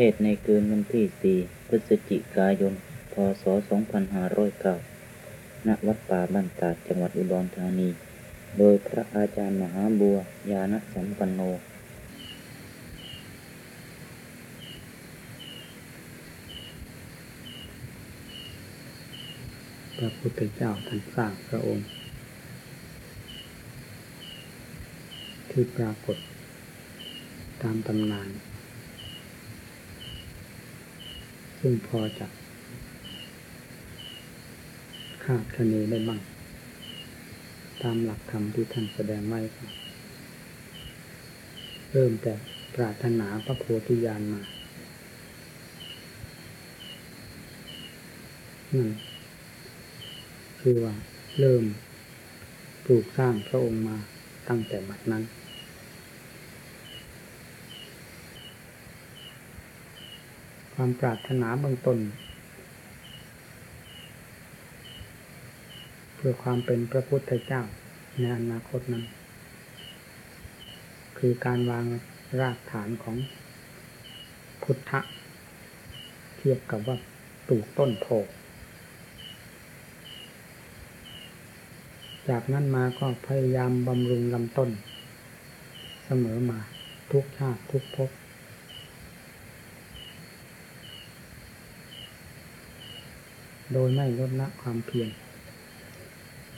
ทศในคืนวันที่ 4 พฤศจิกายน พศ 2509 ณ วัดป่าบ้านตาดจังหวัดอุดรธานี โดยพระอาจารย์มหาบัวยานสัมปันโน พระพุทธเจ้าท่านสร้างพระองค์ ที่ปรากฏตามตำนาน ซึ่งพอจะคาดคะเนได้บ้างตามหลักธรรมที่ท่านแสดงไว้ครับเริ่มแต่ปรารถนาพระโพธิญาณมานั่นคือว่าเริ่มปลูกสร้างพระองค์มาตั้งแต่บัดนั้น ความปรารถนาเบื้องต้นเพื่อความเป็นพระพุทธเจ้าในอนาคตนั้น คือการวางรากฐานของพุทธะ เทียบกับว่าปลูกต้นโพจากนั้นมาก็พยายามบำรุงลำต้น เสมอมาทุกชาติทุกภพ โดยไม่ลดละความเพียร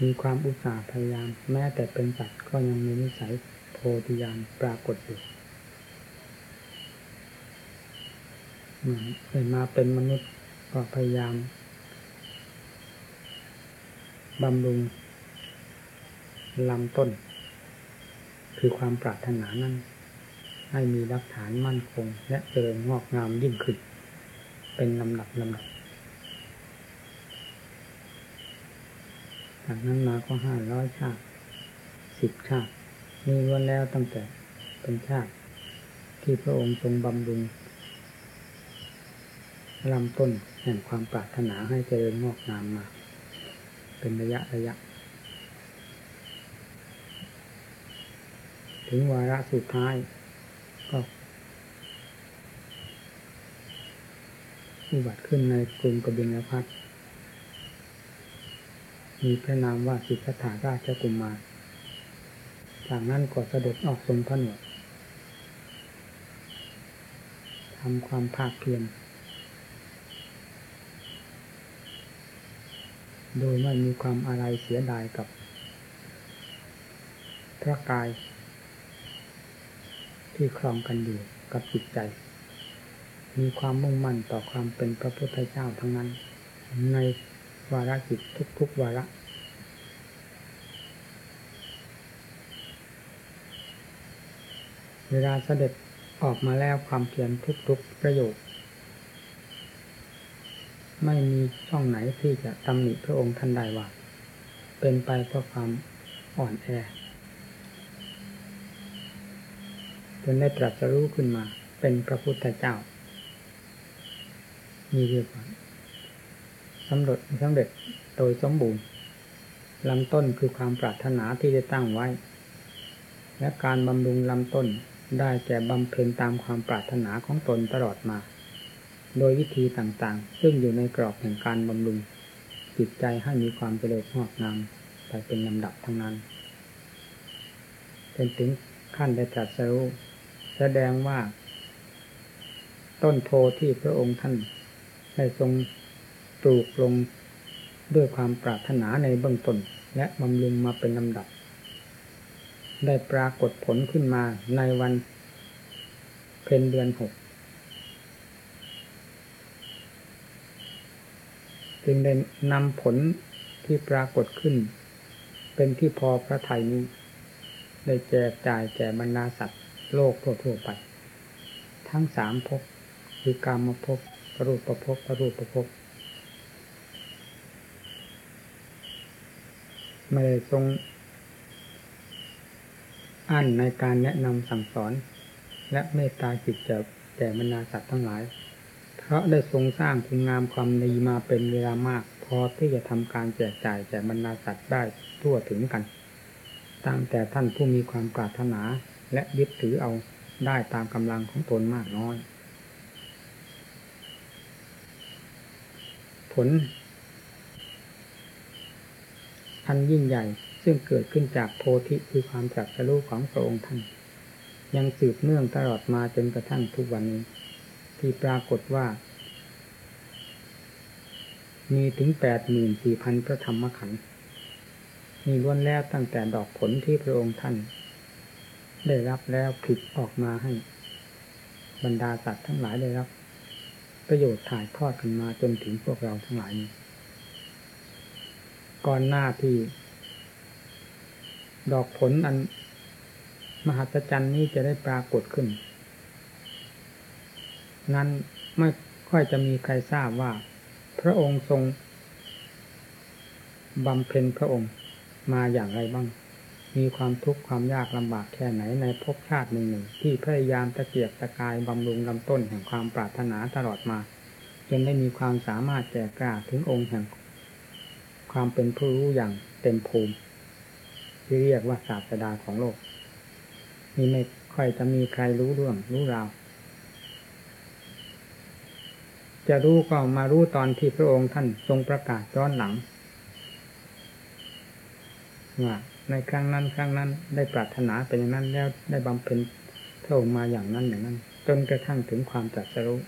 มีความอุตสาห์พยายาม แม้แต่เป็นสัตว์ก็ยังมีนิสัยโพธิญาณปรากฏอยู่เหมือนเคยมาเป็นมนุษย์ก็พยายามบำรุงลำต้น คือความปรารถนานั้น ให้มีรักฐานมั่นคง และเจริญงอกงามยิ่งขึ้น เป็นลำดับลำดับ จากนั้นมาก็ห้าร้อยชาติสิบชาติมีล้วนแล้วตั้งแต่เป็นชาติ ที่พระองค์ทรงบำรุงลำต้นแห่งความปรารถนาให้เจริญงอกงามมา เป็นระยะระยะ ถึงวาระสุดท้าย ก็อุบัติขึ้นในกรุงกบิลพัท มีพระนามว่าสิทธัตถาราชกุมารจากนั้นก็เสด็จออกทรงพระหนวดทำความภาคเพียรโดยไม่มีความอะไรเสียดายกับพระกาย ที่ครองกันอยู่กับจิตใจ มีความมุ่งมั่นต่อความเป็นพระพุทธเจ้าทั้งนั้นใน วาระจิตทุกๆวาระเวลาเสด็จออกมาแล้วความเพียรทุกๆประโยชน์ไม่มีช่องไหนที่จะตำหนิพระองค์ท่านได้ว่า เป็นไปเพราะความอ่อนแอจนได้ตรัสรู้ขึ้นมาเป็นพระพุทธเจ้า มีเรียกว่า สำเร็จสำเร็จโดยสมบูรณ์ลำต้นคือความปรารถนาที่ได้ตั้งไว้ และการบำรุงลำต้นได้แก่บำเพ็ญตามความปรารถนาของตนตลอดมา โดยวิธีต่างๆ ซึ่งอยู่ในกรอบแห่งการบำรุงจิตใจให้มีความเจริญงอกงามไปเป็นลำดับทั้งนั้นเป็นถึงขั้นได้ตรัสรู้แสดงว่า ต้นโพที่พระองค์ท่านได้ทรง ปลูกลงด้วยความปรารถนาในเบื้องต้นและบำรุงมาเป็นลำดับ ได้ปรากฏผลขึ้นมาในวันเพ็ญเดือนหกจึงได้นำผลที่ปรากฏขึ้น เป็นที่พอพระไทยนี้ ได้แจกจ่ายแก่บรรดาสัตว์โลกทั่วๆไป ทั้งสามภพคือกามภพปรูปภพปรูปภพ ไม่ไทรงอั้นในการแนะนำสั่งสอน และเมตตาจิตแก่แก่บรรดาสัตว์ทั้งหลาย เพราะได้ทรงสร้างคุณงามความดีมาเป็นเวลามาก พอที่จะทำการแจกจ่ายแก่บรรดาสัตว์ได้ทั่วถึงกันตั้งแต่ท่านผู้มีความปรารถนาและยึดถือเอาได้ตามกำลังของตนมากน้อย ผล อันยิ่งใหญ่ ซึ่งเกิดขึ้นจากโพธิคือความจักสรู้ของพระองค์ท่าน ยังสืบเนื่องตลอดมาจนกระทั่งทุกวันนี้ ที่ปรากฏว่า มีถึงแปดหมื่นสี่พันพระธรรมขันธ์มีล้วนแล้วตั้งแต่ดอกผลที่พระองค์ท่าน ได้รับแล้วผลิตออกมาให้ บรรดาสัตว์ทั้งหลายได้รับ ประโยชน์ถ่ายทอดกันมาจนถึงพวกเราทั้งหลายนี้ ก่อนหน้าที่ ดอกผลอัน มหัศจรรย์นี้จะได้ปรากฏขึ้น นั้นไม่ค่อยจะมีใครทราบว่า พระองค์ทรงบำเพ็ญพระองค์มาอย่างไรบ้าง มีความทุกข์ความยากลำบากแค่ไหนในภพชาติหนึ่งหนึ่งที่พยายามตะเกียบตะกายบำรุงลำต้นแห่งความปรารถนาตลอดมา จนได้มีความสามารถแก่กล้าถึงองค์แห่ง ความเป็นผู้รู้อย่างเต็มภูมิ ที่เรียกว่าศาสดาของโลกนี่ไม่ค่อยจะมีใครรู้เรื่องรู้ราวจะรู้ก็มารู้ตอนที่พระองค์ท่านทรงประกาศย้อนหลังว่าในครั้งนั้นครั้งนั้น ได้ปรารถนาเป็นอย่างนั้นแล้วได้บำเพ็ญพระองค์มาอย่างนั้นอย่างนั้น จนกระทั่งถึงความจัดสรู้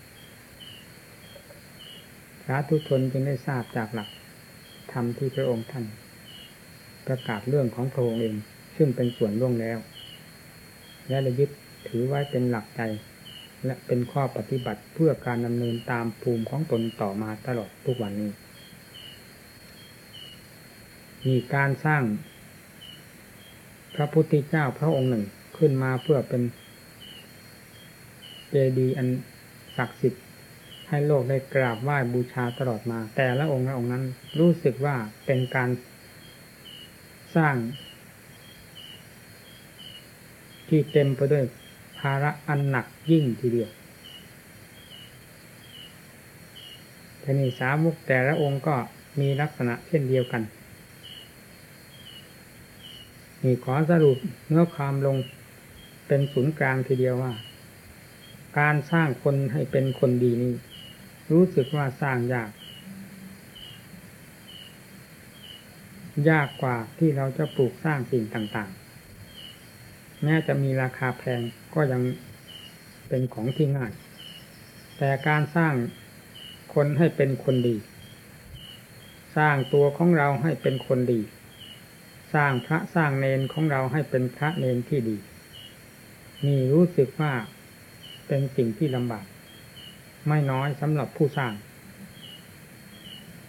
สาธุชนจึงได้ทราบจากหลัก ธรรมที่พระองค์ท่าน ประกาศเรื่องของพระองค์เอง ซึ่งเป็นส่วนล่วงแล้ว และระยึดถือไว้เป็นหลักใจ และเป็นข้อปฏิบัติเพื่อการดำเนินตามภูมิของตนต่อมาตลอดทุกวันนี้ มีการสร้าง พระพุทธเจ้าพระองค์หนึ่งขึ้นมาเพื่อเป็นเจดีย์อันศักดิ์สิทธิ์ ให้โลกได้กราบไหว้บูชาตลอดมา แต่ละองค์ละองค์นั้นรู้สึกว่าเป็นการสร้าง ที่เต็มไปด้วยภาระอันหนักยิ่งทีเดียวทีนี้สามุกแต่ละองค์ก็มีลักษณะเช่นเดียวกันนี่ขอสรุปเนื้อความลงเป็นศูนย์กลางทีเดียวว่า การสร้างคนให้เป็นคนดีนี้ รู้สึกว่าสร้างยาก ยากกว่าที่เราจะปลูกสร้างสิ่งต่างๆ แม้จะมีราคาแพงก็ยังเป็นของที่ง่าย แต่การสร้างคนให้เป็นคนดี สร้างตัวของเราให้เป็นคนดี สร้างพระสร้างเนนของเราให้เป็นพระเนนที่ดี นี่รู้สึกว่าเป็นสิ่งที่ลำบาก ไม่น้อยสำหรับผู้สร้าง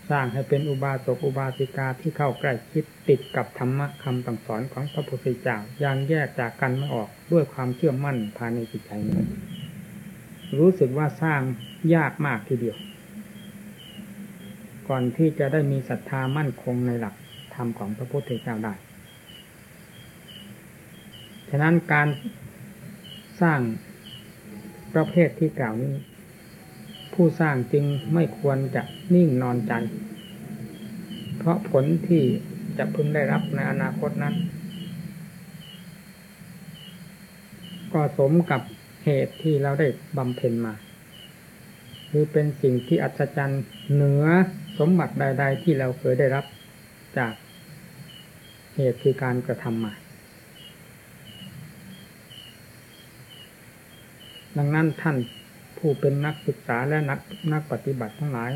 สร้างให้เป็นอุบาสกอุบาสิกาที่เข้าใกล้คิดติดกับธรรมะคำสั่งสอนของพระพุทธเจ้าอย่างแยกจากกันไม่ออกด้วยความเชื่อมั่นภายในจิตใจนี้รู้สึกว่าสร้างยากมากทีเดียว ก่อนที่จะได้มีศรัทธามั่นคงในหลักธรรมของพระพุทธเจ้าได้ ฉะนั้นการสร้างประเภทที่กล่าวนี้ ผู้สร้างจึงไม่ควรจะนิ่งนอนใจ เพราะผลที่จะพึงได้รับในอนาคตนั้น ก็สมกับเหตุที่เราได้บำเพ็ญมา คือเป็นสิ่งที่อัศจรรย์เหนือสมบัติใด ๆ ที่เราเคยได้รับจากเหตุคือการกระทำมา ดังนั้นท่าน ผู้เป็นนักศึกษาและนักนักปฏิบัติทั้งหลาย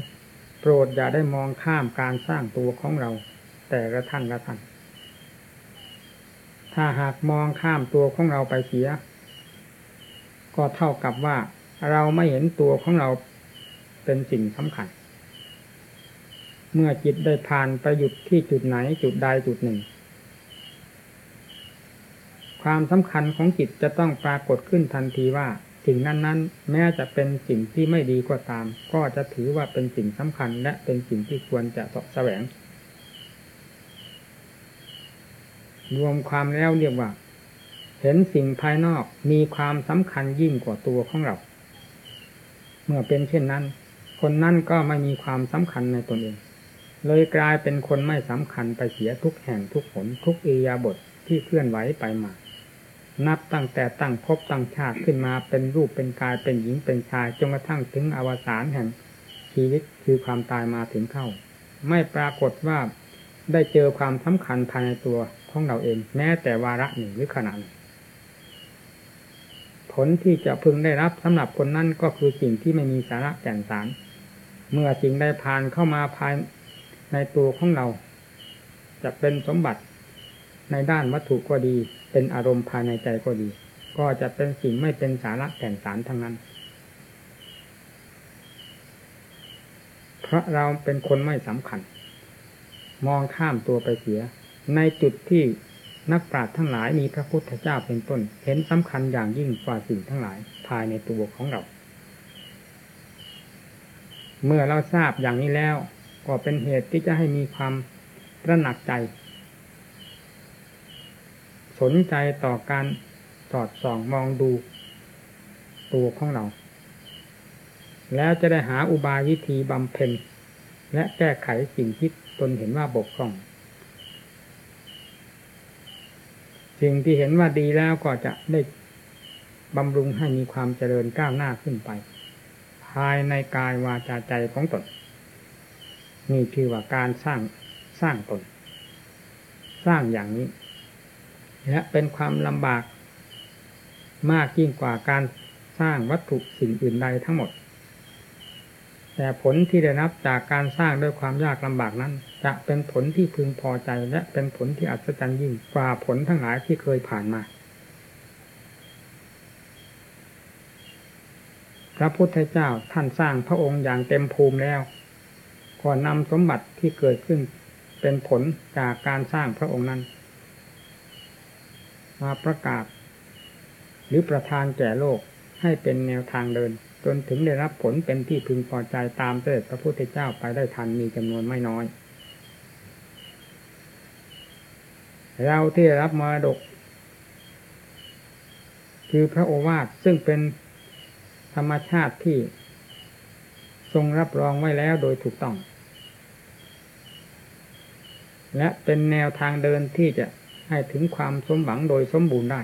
โปรดอย่าได้มองข้ามการสร้างตัวของเรา แต่ละท่านละท่านถ้าหากมองข้ามตัวของเราไปเสีย ก็เท่ากับว่าเราไม่เห็นตัวของเราเป็นสิ่งสำคัญ เมื่อจิตได้ผ่านไปหยุดที่จุดไหนจุดใดจุดหนึ่ง ความสำคัญของจิตจะต้องปรากฏขึ้นทันทีว่า สิ่งนั้นๆ แม้จะเป็นสิ่งที่ไม่ดีก็ตาม ก็จะถือว่าเป็นสิ่งสำคัญ และเป็นสิ่งที่ควรจะสอบแสวง รวมความแล้วเรียกว่า เห็นสิ่งภายนอกมีความสำคัญยิ่งกว่าตัวของเรา เมื่อเป็นเช่นนั้น คนนั้นก็ไม่มีความสำคัญในตนเอง เลยกลายเป็นคนไม่สำคัญไปเสียทุกแห่งทุกผลทุกอียาบทที่เคลื่อนไหวไปมา นับตั้งแต่ตั้งพบตั้งชาติขึ้นมาเป็นรูปเป็นกายเป็นหญิงเป็นชายจนกระทั่งถึงอวสานแห่งชีวิตคือความตายมาถึงเข้า ไม่ปรากฏว่าได้เจอความสำคัญภายในตัวของเราเอง แม้แต่วาระหนึ่งหรือขณะหนึ่งผลที่จะพึงได้รับสำหรับคนนั้นก็คือสิ่งที่ไม่มีสาระแก่นสาร เมื่อสิ่งใดผ่านเข้ามาภายในตัวของเรา จะเป็นสมบัติ ในด้านวัตถุก็ดี เป็นอารมณ์ภายในใจก็ดี ก็จะเป็นสิ่งไม่เป็นสาระแก่นสารทั้งนั้น เพราะเราเป็นคนไม่สำคัญ มองข้ามตัวไปเสีย ในจุดที่นักปราชญ์ทั้งหลายมีพระพุทธเจ้าเป็นต้น เห็นสำคัญอย่างยิ่งกว่าสิ่งทั้งหลายภายในตัวของเรา เมื่อเราทราบอย่างนี้แล้ว ก็เป็นเหตุที่จะให้มีความตระหนักใจ สนใจต่อการสอดส่องมองดูตัวของเรา แล้วจะได้หาอุบายวิธีบำเพ็ญและแก้ไขสิ่งที่ตนเห็นว่าบกพร่อง สิ่งที่เห็นว่าดีแล้วก็จะได้บำรุงให้มีความเจริญก้าวหน้าขึ้นไป ภายในกายวาจาใจของตนนี่คือว่าการสร้างสร้างตน สร้างอย่างนี้ และเป็นความลำบากมากยิ่งกว่าการสร้างวัตถุสิ่งอื่นใดทั้งหมด แต่ผลที่ได้รับจากการสร้างด้วยความยากลำบากนั้น จะเป็นผลที่พึงพอใจและเป็นผลที่อัศจรรย์ยิ่งกว่าผลทั้งหลายที่เคยผ่านมา พระพุทธเจ้าท่านสร้างพระองค์อย่างเต็มภูมิแล้วก่อนนำสมบัติที่เกิดขึ้นเป็นผลจากการสร้างพระองค์นั้น มาประกาศ หรือประทานแก่โลกให้เป็นแนวทางเดิน จนถึงได้รับผลเป็นที่พึงพอใจตามเสด็จพระพุทธเจ้าไปได้ทันมีจำนวนไม่น้อย เราที่ได้รับมรดก คือพระโอวาทซึ่งเป็นธรรมชาติที่ ทรงรับรองไว้แล้วโดยถูกต้อง และเป็นแนวทางเดินที่จะ ให้ถึงความสมหวังโดยสมบูรณ์ได้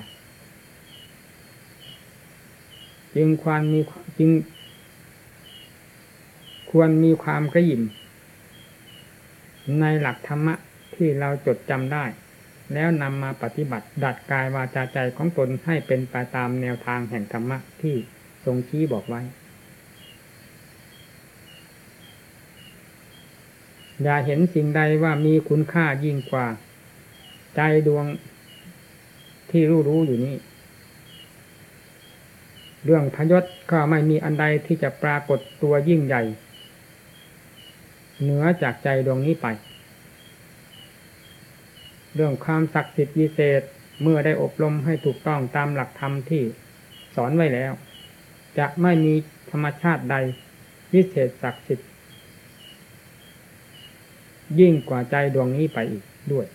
จึงควรมีจึง ควรมีความกระยิมในหลักธรรมะที่เราจดจำได้ แล้วนำมาปฏิบัติดัดกายวาจาใจของตนให้เป็นไปตามแนวทางแห่งธรรมะที่ทรงชี้บอกไว้ อย่าเห็นสิ่งใดว่ามีคุณค่ายิ่งกว่า ใจดวงที่รู้รู้อยู่นี้ เรื่องพยศก็ไม่มีอันใดที่จะปรากฏตัวยิ่งใหญ่ เหนือจากใจดวงนี้ไป เรื่องความศักดิ์สิทธิ์วิเศษเมื่อได้อบรมให้ถูกต้องตามหลักธรรมที่สอนไว้แล้ว จะไม่มีธรรมชาติใดวิเศษศักดิ์สิทธิ์ยิ่งกว่าใจดวงนี้ไปอีกด้วย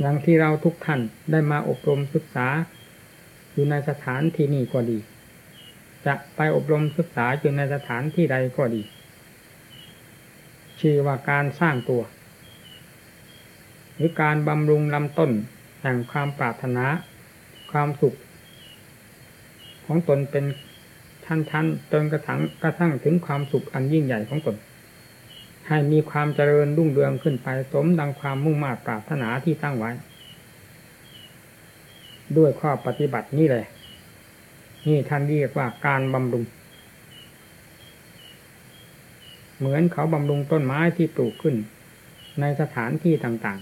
อย่างที่เราทุกท่านได้มาอบรมศึกษา อยู่ในสถานที่นี้ก็ดี จะไปอบรมศึกษาอยู่ในสถานที่ใดก็ดี ชื่อว่าการสร้างตัว หรือการบำรุงลำต้นแห่งความปรารถนา ความสุข ของตนเป็นชั้นๆจนกระทั่งกระทั่งถึงความสุขอันยิ่งใหญ่ของตน ให้มีความเจริญรุ่งเรืองขึ้นไปสมดังความมุ่งมา่ปรารถนาที่ตั้งไว้ ด้วยข้อปฏิบัตินี่เลย นี่ท่านเรียกว่าการบำรุง เหมือนเขาบำรุงต้นไม้ที่ปลูกขึ้น ในสถานที่ต่าง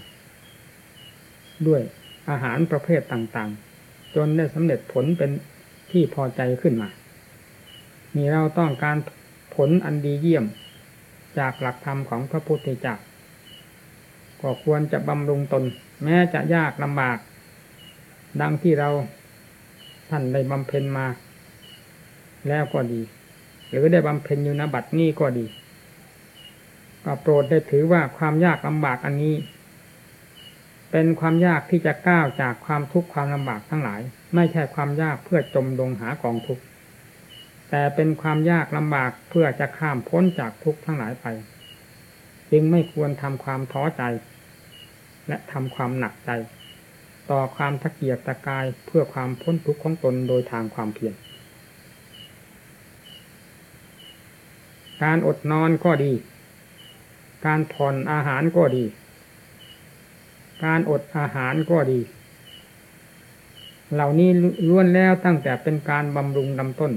ๆ ด้วยอาหารประเภทต่างๆ จนได้สำเร็จผลเป็นที่พอใจขึ้นมา นี่เราต้องการผลอันดีเยี่ยม จากหลักธรรมของพระพุทธเจ้าก็ควรจะบำรุงตน แม้จะยากลำบาก ดังที่เราท่านได้บำเพ็ญมา แล้วก็ดี หรือได้บำเพ็ญอยู่นบัดนี้ก็ดีก็โปรดได้ถือว่าความยากลำบากอันนี้ เป็นความยากที่จะก้าวจากความทุกข์ความลำบากทั้งหลาย ไม่ใช่ความยากเพื่อจมลงหากองทุกข์ แต่เป็นความยากลำบากเพื่อจะข้ามพ้นจากทุกข์ทั้งหลายไป จึงไม่ควรทำความท้อใจ และทำความหนักใจ ต่อความตะเกียกตะกายเพื่อความพ้นทุกข์ของตนโดยทางความเพียรการอดนอนก็ดี การผ่อนอาหารก็ดี การอดอาหารก็ดี เหล่านี้ล้วนแล้วตั้งแต่เป็นการบำรุงลำต้น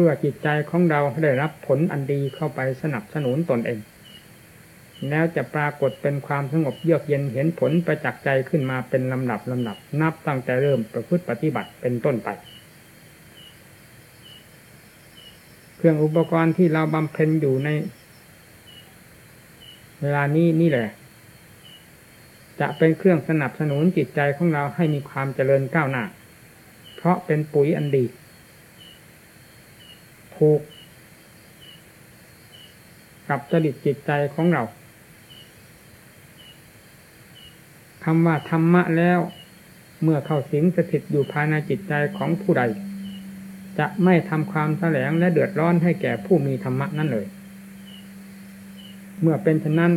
พื่อจิตใจของเราได้รับผลอันดีเข้าไปสนับสนุนตนเอง แล้วจะปรากฏเป็นความสงบเยือกเย็นเห็นผลประจักษ์ใจขึ้นมาเป็นลำดับลำดับ นับตั้งแต่เริ่มประพฤติปฏิบัติเป็นต้นไป เครื่องอุปกรณ์ที่เราบำเพ็ญอยู่ใน เวลานี้นี่แหละ จะเป็นเครื่องสนับสนุนจิตใจของเราให้มีความเจริญก้าวหน้า เพราะเป็นปุ๋ยอันดี ผูกกับจริตจิตใจของเราคำว่าธรรมะแล้ว เมื่อเข้าสิงสถิตอยู่ภายในจิตใจของผู้ใด จะไม่ทำความแสลงและเดือดร้อนให้แก่ผู้มีธรรมะนั่นเลย เมื่อเป็นฉะนั้น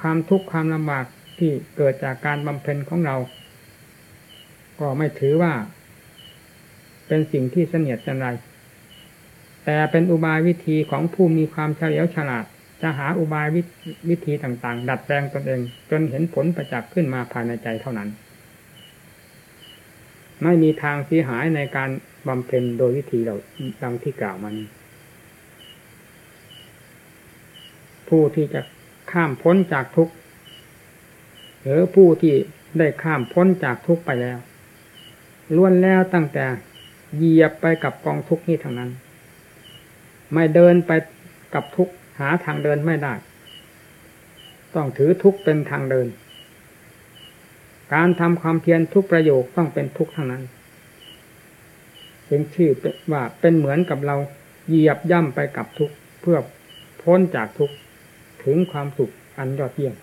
ความทุกข์ความลำบากที่เกิดจากการบำเพ็ญของเรา ก็ไม่ถือว่า เป็นสิ่งที่เสนียดจันไร แต่เป็นอุบายวิธีของผู้มีความเฉลียวฉลาด จะหาอุบายวิธีต่างๆ ดัดแปลงตนเอง จนเห็นผลประจักษ์ขึ้นมาภายในใจเท่านั้น ไม่มีทางเสียหายในการบำเพ็ญโดยวิธีเราดังที่กล่าวมานี้ผู้ที่จะข้ามพ้นจากทุกข์หรือผู้ที่ได้ข้ามพ้นจากทุกข์ไปแล้วล้วนแล้วตั้งแต่เหยียบไปกับกองทุกข์นี้ทางนั้น ไม่เดินไปกับทุกหาทางเดินไม่ได้ ต้องถือทุกเป็นทางเดิน การทำความเพียรทุกประโยคต้องเป็นทุกข์ทางนั้นเป็นชื่อว่าเป็นเหมือนกับเราเหยียบย่ำไปกับทุกเพื่อพ้นจากทุกถึงความสุขอันยอดเยี่ยม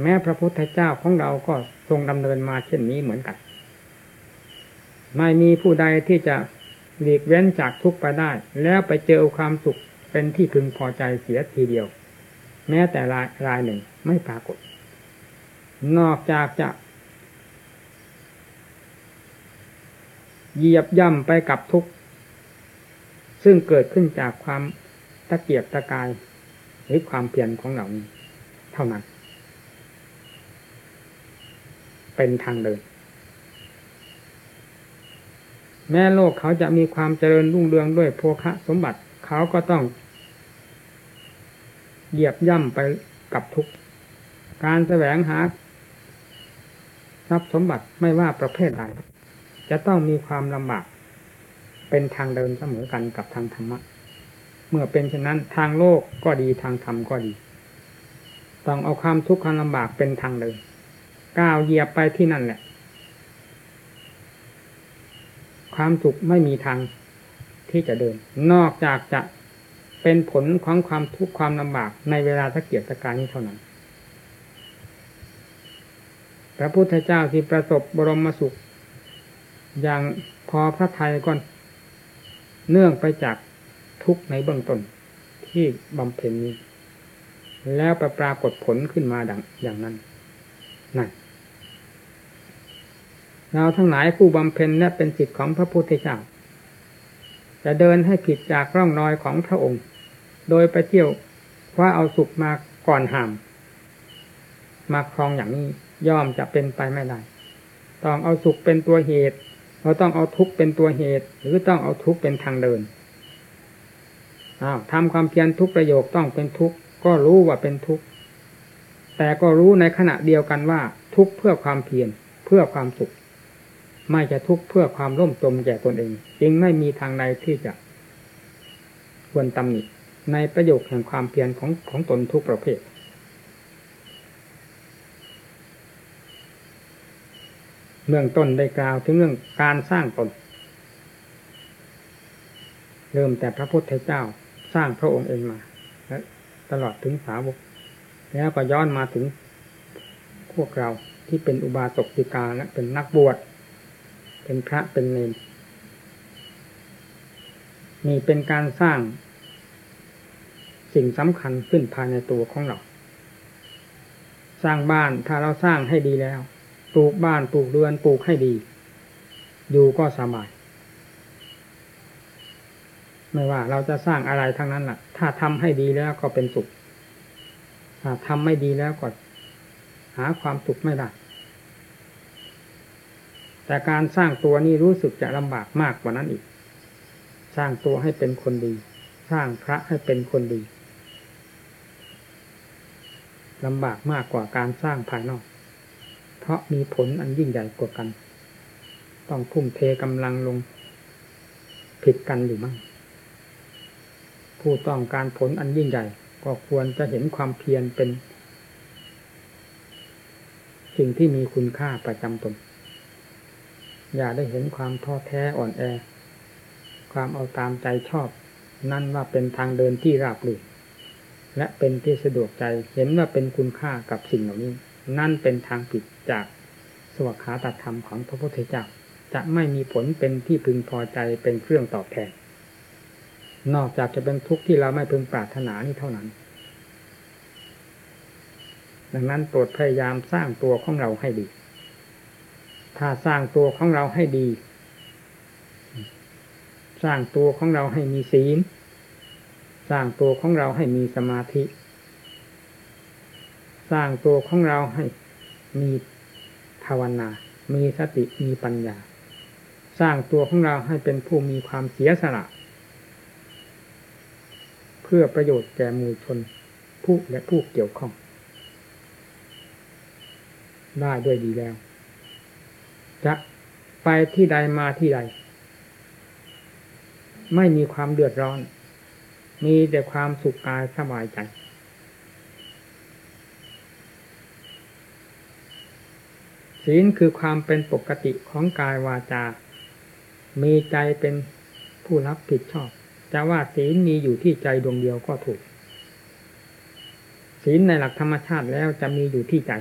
แม้พระพุทธเจ้าของเราก็ทรงดำเนินมาเช่นนี้เหมือนกัน ไม่มีผู้ใดที่จะ หลีกเว้นจากทุกข์ไปได้ แล้วไปเจอความสุขเป็นที่พึงพอใจเสียทีเดียว แม้แต่รายรายหนึ่งไม่ปรากฏ นอกจากจะเหยียบย่ำไปกับทุกข์ซึ่งเกิดขึ้นจากความตะเกียบตะกายหรือความเพียรของเรานี้เท่านั้น เป็นทางเดิน แม้โลกเขาจะมีความเจริญรุ่งเรืองด้วยโภคะสมบัติเขาก็ต้องเหยียบย่ำไปกับทุกการแสวงหาทรัพย์สมบัติไม่ว่าประเภทใดจะต้องมีความลำบากเป็นทางเดินเสมอกันกับทางธรรมะ เมื่อเป็นเช่นนั้นทางโลกก็ดีทางธรรมก็ดี ต้องเอาความทุกข์ความลำบากเป็นทางเดินก้าวเหยียบไปที่นั่นแหละ ความสุขไม่มีทางที่จะเดิน นอกจากจะเป็นผลของความทุกข์ความลำบากในเวลาตะเกียบตะการนี้เท่านั้น พระพุทธเจ้าที่ประสบบรมสุข อย่างพอพระไทยก่อน เนื่องไปจากทุกในเบื้องต้นที่บำเพ็ญนี้ แล้วไปปรากฏผลขึ้นมาดังอย่างนั้นนั่น เราทั้งหลายผู้บำเพ็ญและเป็นสิทธิ์ของพระพุทธเจ้าจะเดินให้ผิดจากร่องรอยของพระองค์ โดยไปเที่ยวคว่าเอาสุขมาก่อนหาม มาครองอย่างนี้ย่อมจะเป็นไปไม่ได้ ต้องเอาสุขเป็นตัวเหตุ เราต้องเอาทุกข์เป็นตัวเหตุ หรือต้องเอาทุกข์เป็นทางเดินอ้าวทำความเพียรทุกประโยคต้องเป็นทุกข์ก็รู้ว่าเป็นทุกข์แต่ก็รู้ในขณะเดียวกันว่า ทุกข์เพื่อความเพียรเพื่อความสุข ไม่จะทุกข์เพื่อความร่มจมแก่ตนเอง จึงไม่มีทางใดที่จะควรตำหนิในประโยคแห่งความเพียรของของตนทุกประเภทเรื่องต้นได้กล่าวถึงเรื่องการสร้างตน เริ่มแต่พระพุทธเจ้าสร้างพระองค์เองมาและตลอดถึงสาวก แล้วก็ย้อนมาถึงพวกเราที่เป็นอุบาสกติกาและเป็นนักบวช เป็นพระเป็นเนรนี่เป็นการสร้างสิ่งสำคัญขึ้นภายในตัวของเรา สร้างบ้านถ้าเราสร้างให้ดีแล้ว ปลูกบ้านปลูกเรือนปลูกให้ดี อยู่ก็สบาย ไม่ว่าเราจะสร้างอะไรทั้งนั้นแหละถ้าทำให้ดีแล้วก็เป็นสุข ถ้าทำไม่ดีแล้วก็หาความสุขไม่ได้ แต่การสร้างตัวนี้รู้สึกจะลำบากมากกว่านั้นอีก สร้างตัวให้เป็นคนดี สร้างพระให้เป็นคนดีลำบากมากกว่าการสร้างภายนอก เพราะมีผลอันยิ่งใหญ่กว่ากัน ต้องทุ่มเทกำลังลงผิดกันอยู่มั้งผู้ต้องการผลอันยิ่งใหญ่ ก็ควรจะเห็นความเพียรเป็น สิ่งที่มีคุณค่าประจำตน อย่าได้เห็นความท้อแท้อ่อนแอ ความเอาตามใจชอบ นั่นว่าเป็นทางเดินที่ราบรื่นและเป็นที่สะดวกใจเห็นว่าเป็นคุณค่ากับสิ่งเหล่านี้ นั่นเป็นทางผิดจากสวัสดิธรรมของพระพุทธเจ้าจะไม่มีผลเป็นที่พึงพอใจเป็นเครื่องตอบแทน นอกจากจะเป็นทุกข์ที่เราไม่พึงปรารถนานี่เท่านั้น ดังนั้นโปรดพยายามสร้างตัวของเราให้ดี ถ้าสร้างตัวของเราให้ดี สร้างตัวของเราให้มีศีล สร้างตัวของเราให้มีสมาธิ สร้างตัวของเราให้มีภาวนา มีสติ มีปัญญา สร้างตัวของเราให้เป็นผู้มีความเสียสละ เพื่อประโยชน์แก่มูลชน ผู้และผู้เกี่ยวข้อง ได้ด้วยดีแล้ว จะไปที่ใดมาที่ใด ไม่มีความเดือดร้อน มีแต่ความสุขกายสบายใจศีลคือความเป็นปกติของกายวาจา มีใจเป็นผู้รับผิดชอบ จะว่าศีลมีอยู่ที่ใจดวงเดียวก็ถูก ศีลในหลักธรรมชาติแล้วจะมีอยู่ที่ใจ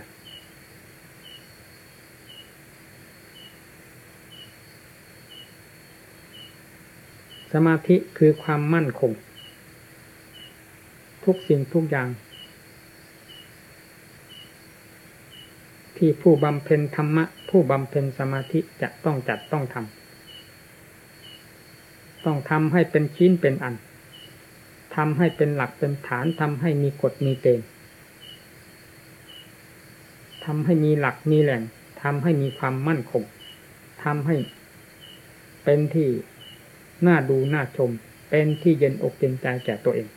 สมาธิคือความมั่นคง ทุกสิ่งทุกอย่าง ที่ผู้บำเพ็ญธรรมะ ผู้บำเพ็ญสมาธิจะต้องจัดต้องทำต้องทำให้เป็นชิ้นเป็นอันทำให้เป็นหลักเป็นฐานทำให้มีกฎมีเกณฑ์ทำให้มีหลักมีแหล่งทำให้มีความมั่นคงทำให้เป็นที่ น่าดูน่าชม เป็นที่เย็นอกเย็นใจแก่ตัวเอง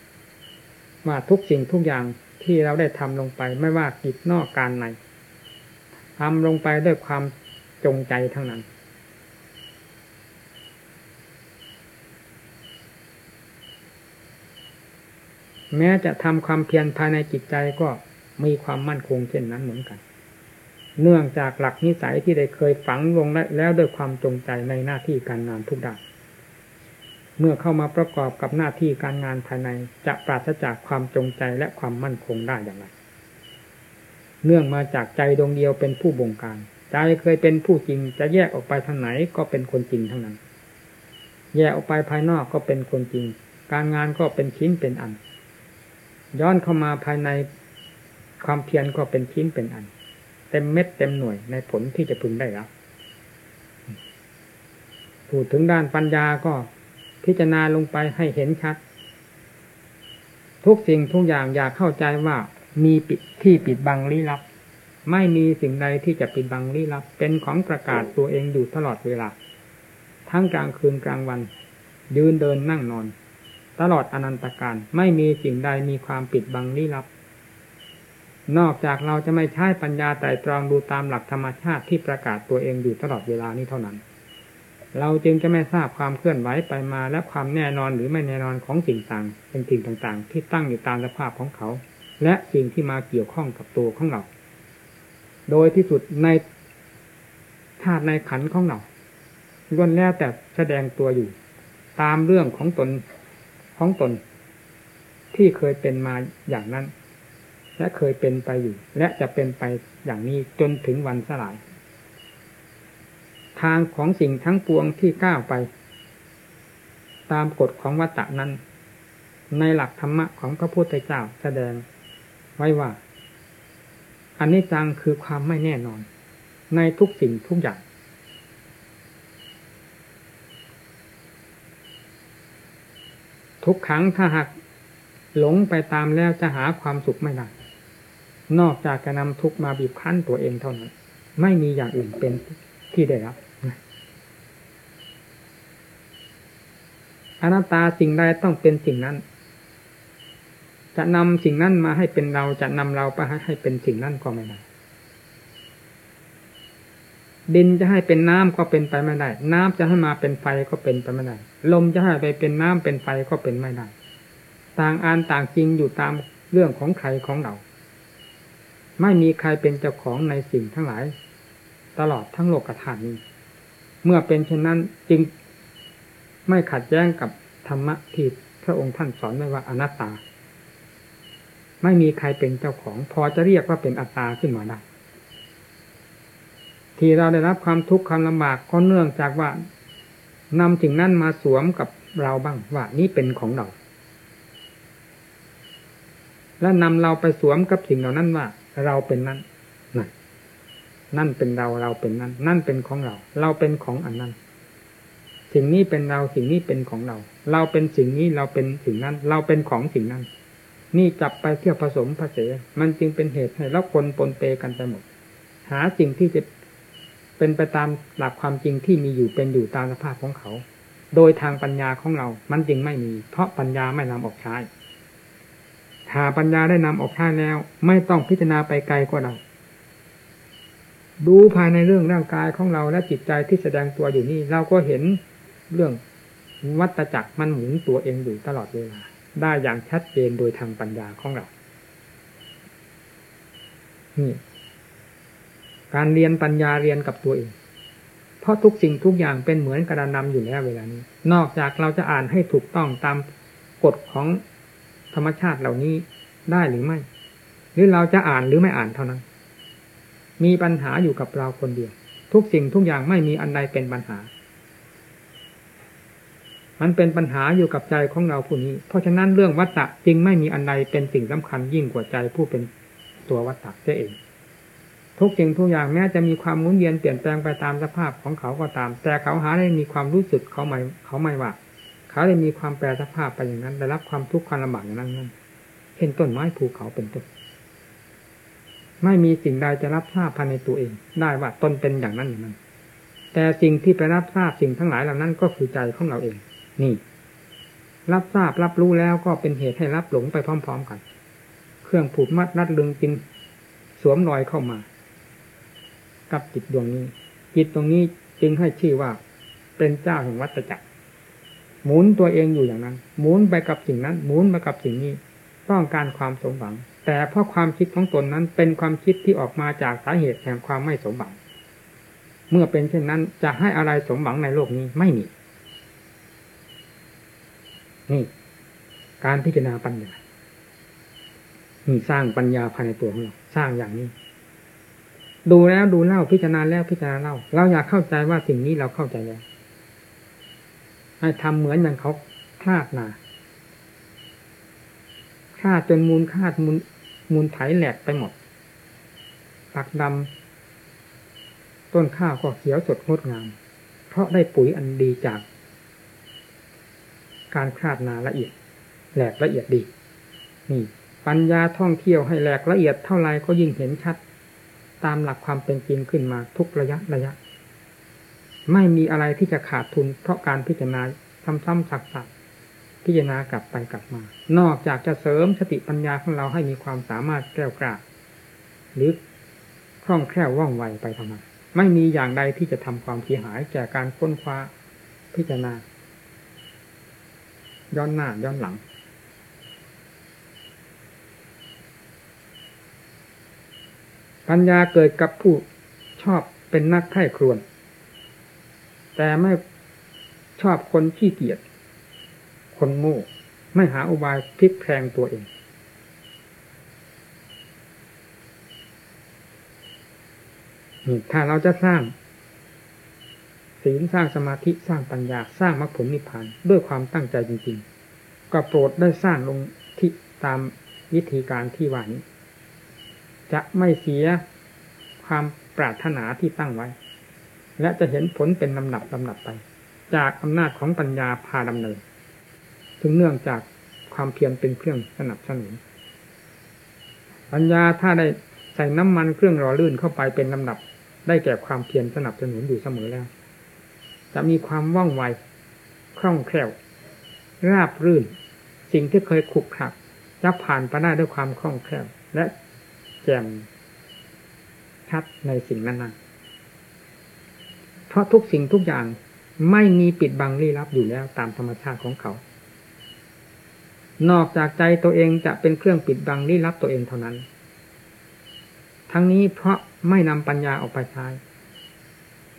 ว่าทุกสิ่งทุกอย่างที่เราได้ทำลงไปไม่ว่ากิจนอกการในทำลงไปด้วยความจงใจทั้งนั้น แม้จะทำความเพียรภายในจิตใจก็มีความมั่นคงเช่นนั้นเหมือนกัน เนื่องจากหลักนิสัยที่ได้เคยฝังลงแล้วด้วยความจงใจในหน้าที่การงานทุกด้าน เมื่อเข้ามาประกอบกับหน้าที่การงานภายในจะปราศจากความจงใจและความมั่นคงได้อย่างไร เนื่องมาจากใจดวงเดียวเป็นผู้บงการ ใจเคยเป็นผู้จริงจะแยกออกไปทางไหนก็เป็นคนจริงทั้งนั้น แยกออกไปภายนอกก็เป็นคนจริง การงานก็เป็นชิ้นเป็นอัน ย้อนเข้ามาภายในความเพียรก็เป็นชิ้นเป็นอัน เต็มเม็ดเต็มหน่วยในผลที่จะพึงได้รับพูดถึงด้านปัญญาก็ พิจารณาลงไปให้เห็นชัด ทุกสิ่งทุกอย่างอยากเข้าใจว่ามีปิดที่ปิดบังลี้ลับ ไม่มีสิ่งใดที่จะปิดบังลี้ลับ เป็นของประกาศตัวเองอยู่ตลอดเวลา ทั้งกลางคืนกลางวัน ยืนเดินนั่งนอน ตลอดอนันตการไม่มีสิ่งใดมีความปิดบังลี้ลับ นอกจากเราจะไม่ใช้ปัญญาไตรตรองดูตามหลักธรรมชาติที่ประกาศตัวเองอยู่ตลอดเวลานี้เท่านั้น เราจึงจะไม่ทราบความเคลื่อนไหวไปมาและความแน่นอนหรือไม่แน่นอนของสิ่งต่างเป็นสิ่งต่างๆ ที่ตั้งอยู่ตามสภาพของเขา และสิ่งที่มาเกี่ยวข้องกับตัวของเรา โดยที่สุดในธาตุในขันของเราล้วนแล้วแต่แสดงตัวอยู่ ตามเรื่องของตนของตน ที่เคยเป็นมาอย่างนั้น และเคยเป็นไปอยู่ และจะเป็นไปอย่างนี้จนถึงวันสลาย ทางของสิ่งทั้งปวงที่ก้าวไป ตามกฎของวัตตะนั้น ในหลักธรรมะของพระพุทธเจ้าแสดงไว้ว่า อันนี้จังคือความไม่แน่นอน ในทุกสิ่งทุกอย่าง ทุกครั้งถ้าหากหลงไปตามแล้วจะหาความสุขไม่ได้นอกจากจะนำทุกมาบีบคั้นตัวเองเท่านั้น ไม่มีอย่างอื่นเป็นที่ได้รับ อนัตตาสิ่งใดต้องเป็นสิ่งนั้น จะนำสิ่งนั้นมาให้เป็นเราจะนำเราไปให้เป็นสิ่งนั้นก็ไม่ได้ดินจะให้เป็นน้ำก็เป็นไปไม่ได้ น้ำจะให้มาเป็นไฟก็เป็นไปไม่ได้ ลมจะให้ไปเป็นน้ำเป็นไฟก็เป็นไม่ได้ ต่างอันต่างจริงอยู่ตามเรื่องของใครของเรา ไม่มีใครเป็นเจ้าของในสิ่งทั้งหลาย ตลอดทั้งโลกธาตุนี้ เมื่อเป็นเช่นนั้นจึง ไม่ขัดแย้งกับธรรมะที่พระองค์ท่านสอนไว้ว่าอนัตตา ไม่มีใครเป็นเจ้าของ พอจะเรียกว่าเป็นอัตตาขึ้นมาได้ที่เราได้รับความทุกข์ความลำบากก็เนื่องจากว่านำสิ่งนั้นมาสวมกับเราบ้างว่านี่เป็นของเรา และนำเราไปสวมกับสิ่งเหล่านั้นว่า เราเป็นนั้นนั่นนั่นเป็นเราเราเป็นนั้น นั่นเป็นของเรา เราเป็นของอันนั้น สิ่งนี้เป็นเราสิ่งนี้เป็นของเรา เราเป็นสิ่งนี้เราเป็นสิ่งนั้น เราเป็นของสิ่งนั้น นี่จับไปเที่ยวผสมผสมมันจึงเป็นเหตุให้เราคนปนเปกันไปหมด หาสิ่งที่จะเป็นไปตามหลักความจริงที่มีอยู่เป็นอยู่ตามสภาพของเขา โดยทางปัญญาของเรา มันจึงไม่มี เพราะปัญญาไม่นำออกใช้ถ้าปัญญาได้นำออกใช้แล้ว ไม่ต้องพิจารณาไปไกลกว่าเราดูภายในเรื่องร่างกายของเราและจิตใจที่แสดงตัวอยู่นี่ เราก็เห็น เรื่องวัตจักรมันหมุนตัวเองอยู่ตลอดเวลา ได้อย่างชัดเจนโดยทางปัญญาของเรานี่การเรียนปัญญาเรียนกับตัวเอง เพราะทุกสิ่งทุกอย่างเป็นเหมือนกระดานนำอยู่แล้วเวลานี้ นอกจากเราจะอ่านให้ถูกต้องตามกฎของธรรมชาติเหล่านี้ได้หรือไม่ หรือเราจะอ่านหรือไม่อ่านเท่านั้น มีปัญหาอยู่กับเราคนเดียว ทุกสิ่งทุกอย่างไม่มีอันใดเป็นปัญหา มันเป็นปัญหาอยู่กับใจของเราผู้นี้ เพราะฉะนั้นเรื่องวัตตะจึงไม่มีอันใดเป็นสิ่งสำคัญยิ่งกว่าใจผู้เป็นตัววัตตะเอง ทุกสิ่งทุกอย่างแม้จะมีความหมุนเวียนเปลี่ยนแปลงไปตามสภาพของเขาก็ตาม แต่เขาหาได้มีความรู้สึกเขาไม่เขาไม่ว่า เขาได้มีความแปรสภาพไปอย่างนั้นได้รับความทุกข์ความลำบากอย่างนั้นนั่นเห็นต้นไม้ภูเขาเป็นต้นไม่มีสิ่งใดจะรับทราบภายในตัวเอง ได้ว่าตนเป็นอย่างนั้นอย่างนั้น แต่สิ่งที่ไปรับทราบสิ่งทั้งหลายเหล่านั้นก็คือใจของเราเอง นี่ รับทราบรับรู้แล้วก็เป็นเหตุให้รับหลงไปพร้อม ๆ กัน เครื่องผูกมัดนัดลึงจิน สวมรอยเข้ามา กับจิตดวงนี้ จิตตรงนี้จึงให้ชื่อว่า เป็นเจ้าแห่งวัฏจักร หมุนตัวเองอยู่อย่างนั้น หมุนไปกับสิ่งนั้น หมุนไปกับสิ่งนี้ ต้องการความสมหวัง แต่เพราะความคิดของตนนั้นเป็นความคิดที่ออกมาจากสาเหตุแห่งความไม่สมหวัง เมื่อเป็นเช่นนั้นจะให้อะไรสมหวังในโลกนี้ไม่มี นี่ การพิจารณาปัญญานี่สร้างปัญญาภายในตัวของเราสร้างอย่างนี้ ดูแล้วดูเล่าพิจารณาแล้วพิจารณาเล่า เราอยากเข้าใจว่าสิ่งนี้เราเข้าใจแล้วให้ทำเหมือนอย่างเขาคาดนาคาดจนมูลคาดมูลมูลไถแหลกไปหมดปักดำต้นข้าวก็เขียวสดงดงาม เพราะได้ปุ๋ยอันดีจาก การคาดนาละเอียด แหลกละเอียดดี นี่ ปัญญาท่องเที่ยวให้แหลกละเอียดเท่าไรก็ยิ่งเห็นชัด ตามหลักความเป็นจริงขึ้นมาทุกระยะระยะ ไม่มีอะไรที่จะขาดทุน เพราะการพิจารณาซ้ำๆสักๆพิจารณากลับไปกลับมา นอกจากจะเสริมสติปัญญาของเราให้มีความสามารถแก้วกล้าหรือคล่องแคล่วว่องไวไปทำไมไม่มีอย่างใดที่จะทำความเสียหายแก่การค้นคว้าพิจารณา ย้อนหน้าย้อนหลัง ปัญญาเกิดกับผู้ชอบเป็นนักไข้ครวน แต่ไม่ชอบคนขี้เกียจคนโง่ไม่หาอุบายพลิกแพลงตัวเอง ถ้าเราจะสร้าง ศีลสร้างสมาธิสร้างปัญญาสร้างมรรคผลนิพพานด้วยความตั้งใจจริงๆ ก็โปรดได้สร้างลงที่ตามวิธีการที่ว่านี้ จะไม่เสียความปรารถนาที่ตั้งไว้ และจะเห็นผลเป็นลำดับลำดับไป จากอำนาจของปัญญาพาดำเนินซึ่งเนื่องจากความเพียรเป็นเครื่องสนับสนุนปัญญาถ้าได้ใส่น้ำมันเครื่องรอลื่นเข้าไปเป็นลำดับได้แก่ความเพียรสนับสนุนอยู่เสมอแล้ว จะมีความว่องไวคล่องแคล่ว ราบรื่น สิ่งที่เคยขุกขักจะผ่านไปได้ด้วยความคล่องแคล่ว และแจ่มชัดในสิ่งนั้นๆเพราะทุกสิ่งทุกอย่างไม่มีปิดบังลี้ลับอยู่แล้วตามธรรมชาติของเขา นอกจากใจตัวเองจะเป็นเครื่องปิดบังลี้ลับตัวเองเท่านั้น ทั้งนี้เพราะไม่นำปัญญาออกไปใช้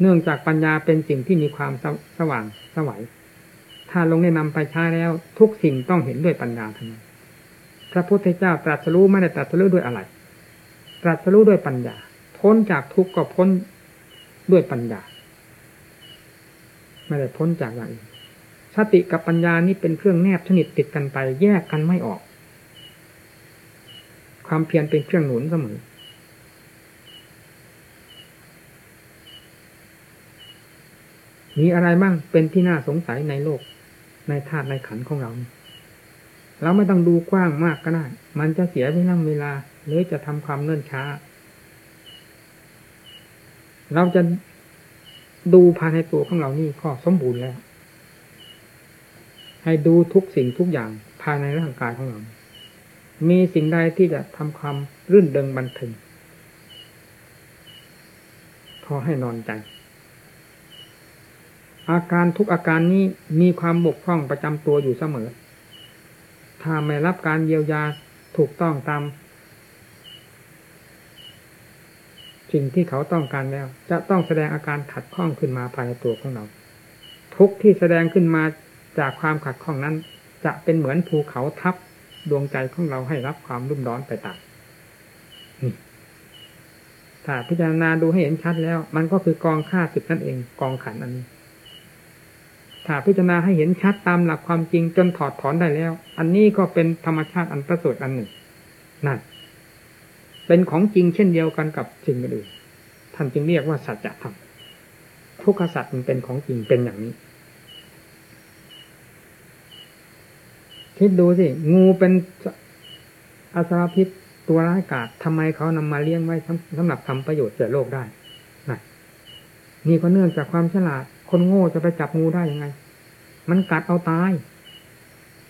เนื่องจากปัญญาเป็นสิ่งที่มีความสว่างสวัยถ้าลงในนำไปใช้แล้ว ทุกสิ่งต้องเห็นด้วยปัญญาทั้งนั้นพระพุทธเจ้าตรัสรู้ไม่ได้ตรัสรู้ด้วยอะไร ตรัสรู้ด้วยปัญญา พ้นจากทุกข์ก็พ้นด้วยปัญญา ไม่ได้พ้นจากอย่างอื่นสติกับปัญญานี่เป็นเครื่องแนบสนิทติดกันไป แยกกันไม่ออก ความเพียรเป็นเครื่องหนุนเสมอ มีอะไรบ้างเป็นที่น่าสงสัยในโลก ในธาตุในขันของเรา เราไม่ต้องดูกว้างมากก็ได้ มันจะเสียเวลาเวลา หรือจะทำความเนิ่นช้า เราจะดูภายในตัวของเรานี่ก็สมบูรณ์แล้ว ให้ดูทุกสิ่งทุกอย่างภายในร่างกายของเรา มีสิ่งใดที่จะทำความรื่นเริงบันเทิงพอให้นอนใจ อาการทุกอาการนี้มีความบกพร่องประจำตัวอยู่เสมอ ถ้าไม่รับการเยียวยาถูกต้องตาม สิ่งที่เขาต้องการแล้ว จะต้องแสดงอาการขัดข้องขึ้นมาภายในตัวของเรา ทุกที่แสดงขึ้นมาจากความขัดข้องนั้น จะเป็นเหมือนภูเขาทับดวงใจของเราให้รับความรุ่มร้อนไปต่ามนี่ถ้าพิจารณาดูให้เห็นชัดแล้ว มันก็คือกองค่าศึกนั่นเอง กองขันอันนี้ ถ้าพิจารณาให้เห็นชัดตามหลักความจริงจนถอดถอนได้แล้ว อันนี้ก็เป็นธรรมชาติอันประเสริฐอันหนึ่งนั่นเป็นของจริงเช่นเดียวกันกับสิ่งอื่นท่านจึงเรียกว่าสัจธรรมทุกขสัจมันเป็นของจริงเป็นอย่างนี้ คิดดูสิ งูเป็นอาสาพิษตัวร้ายกาจทำไมเขานำมาเลี้ยงไว้สำหรับทำประโยชน์แก่โลกได้นะนี่ก็เนื่องจากความฉลาด คนโง่จะไปจับงูได้ยังไง มันกัดเอาตาย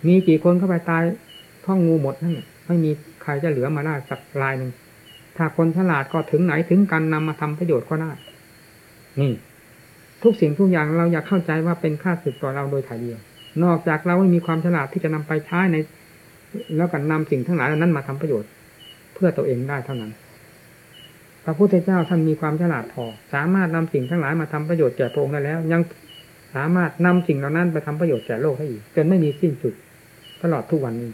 มีกี่คนเข้าไปตายท้องงูหมดนั่นไม่มีใครจะเหลือมาได้สักลายหนึ่งถ้าคนฉลาดก็ถึงไหนถึงกันนำมาทำประโยชน์ก็ได้ นี่ ทุกสิ่งทุกอย่างเราอยากเข้าใจว่าเป็นค่าสึกต่อเราโดยถ่ายเดียว นอกจากเราไม่มีความฉลาดที่จะนำไปใช้ใน แล้วกันนำสิ่งทั้งหลายนั้นมาทำประโยชน์ เพื่อตัวเองได้เท่านั้น พระพุทธเจ้าท่านมีความฉลาดพอ สามารถนำสิ่งทั้งหลายมาทำประโยชน์แก่พระองค์ได้แล้ว ยังสามารถนำสิ่งเหล่านั้นไปทำประโยชน์แก่โลกให้อีกจนไม่มีสิ้นสุด ตลอดทุกวันนี้